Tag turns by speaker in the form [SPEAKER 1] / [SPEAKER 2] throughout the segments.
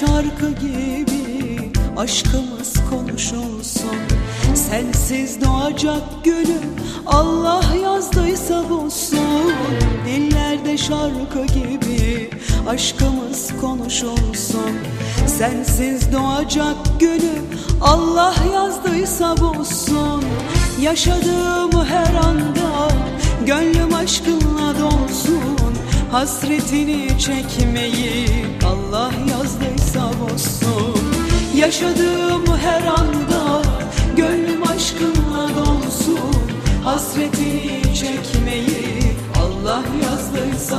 [SPEAKER 1] şarkı gibi aşkımız konuşulsun. Sensiz doğacak gülü Allah yazdıysa bozsun Dillerde şarkı gibi aşkımız konuşulsun. Sensiz doğacak gülü Allah yazdıysa bozsun Yaşadığım her anda gönlüm aşkınla dolsun. Hasretini çekmeyi Allah yazdıysa bozsun Yaşadığım her anda gönlüm aşkınla dolsun. Hasretini çekmeyi Allah yazdıysa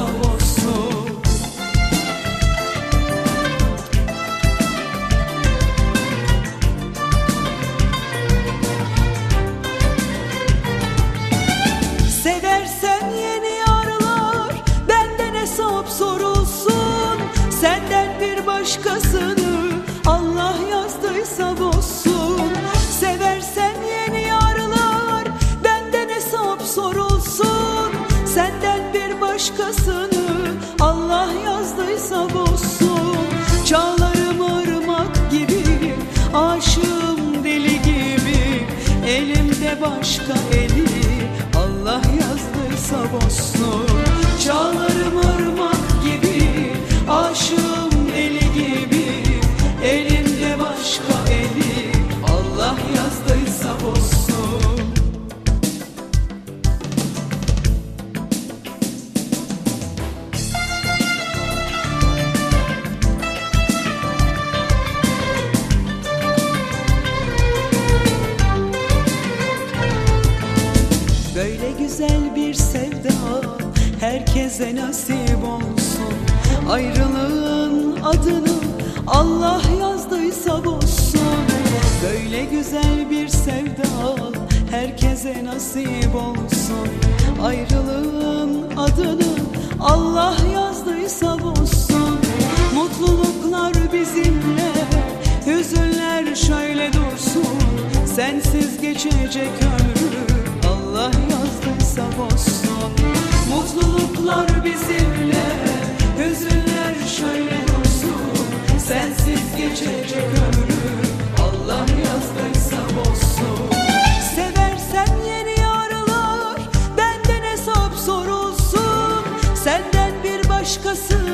[SPEAKER 1] başkasını Allah yazdıysa bozsun. Çağlarım ırmak gibi Aşığım deli gibi. Elimde başka eli Böyle güzel bir sevda herkese nasip olsun. Ayrılığın adını Allah yazdıysa bozsun Böyle güzel bir sevda herkese nasip olsun. Ayrılığın adını Allah yazdıysa bozsun Mutluluklar bizimle Hüzünler şöyle dursun. Sensiz geçecek ömrü Allah yazdıysa bozsun Mutluluklar bizimle Hüzünler şöyle dursun. Sensiz geçecek ömrüm Allah yazdıysa bozsun Seversen yeni aralar Benden hesap sorulsun. Senden bir başkası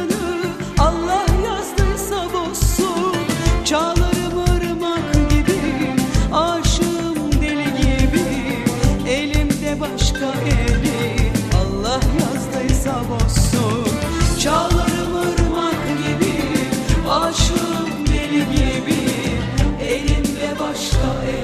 [SPEAKER 1] show el.